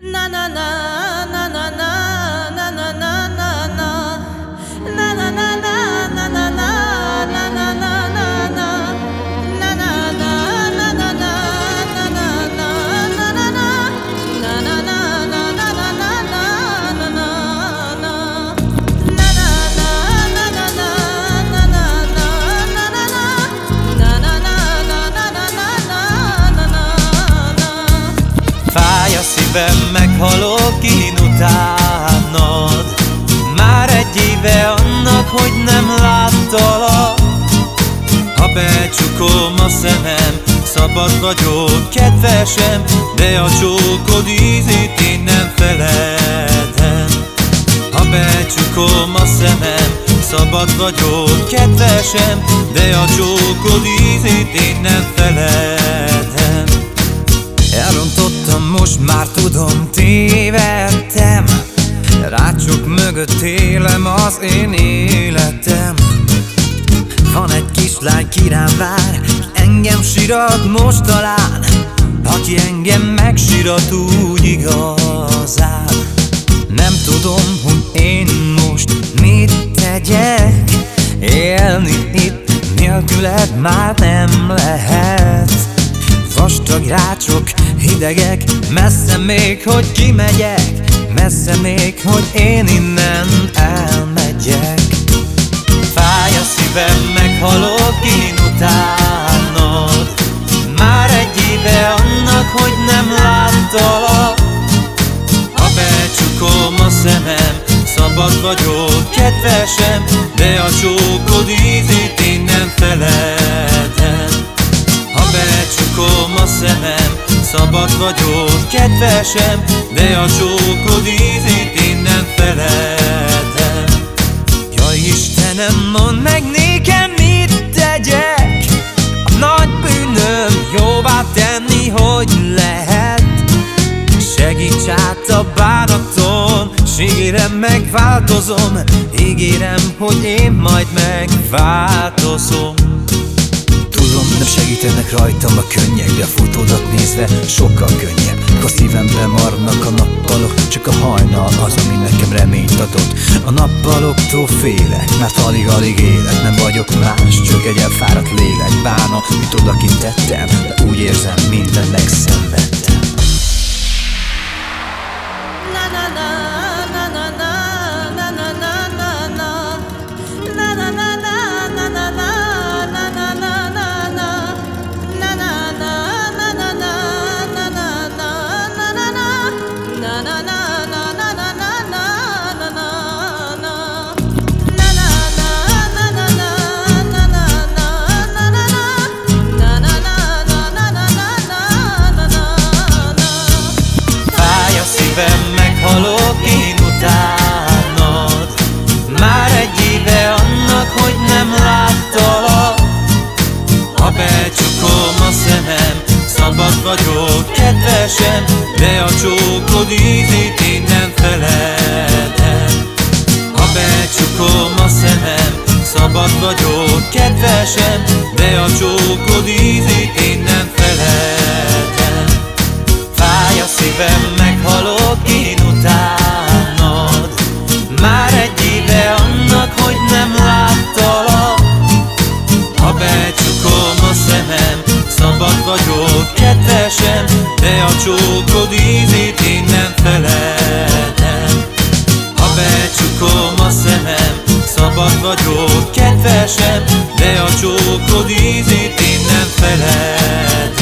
Na na na szívem, meghalok én utánad. Már egy éve annak, hogy nem láttalak. Ha becsukom a szemem, szabad vagyok, kedvesem De a csókod ízét én nem feledem. Ha becsukom a szemem, szabad vagyok, kedvesem De a csókod ízét én nem feledem most már tudom, tévedtem. Rácsok mögött élem az én életem. Van egy kislány, ki rám vár Engem sirat most talán. Aki engem megsirat úgy igazán. Nem tudom, hogy én most mit tegyek. Élni itt nélküled már nem lehet Vastag rácsok, hidegek, messze még, hogy kimegyek Messze még, hogy én innen elmegyek. Fáj a szívem, meghalok én utánad. Már egy éve annak, hogy nem láttalak. Ha becsukom a szemem, szabad vagyok, kedvesem De a csókod ízét én nem a szemem, szabad vagyok, kedvesem De a csókod ízét én nem feledem. Ja Istenem, mondd meg nékem, mit tegyek? A nagy bűnöm jóvá tenni, hogy lehet? Segíts át a bánaton, s ígérem megváltozom. Ígérem, hogy én majd megváltozom nem segítenek rajtam a könnyek De a fotódat nézve. Sokkal könnyebb A szívemben maradnak a nappalok. Csak a hajnal az, ami nekem reményt adott. A nappaloktól félek, mert alig-alig élek. Nem vagyok más, csak egy elfáradt lélek. Bánom, mit odakint tettem De úgy érzem, minden megszenvedtem szabad vagyok, kedvesem De a csókod ízét én nem feledem Ha becsukom a szemem, szabad vagyok, kedvesem De a csókod ízét csókod ízét én nem feleltem Ha becsukom a szemem, szabad vagyok, kedvesem De a csókod ízét én nem feleltem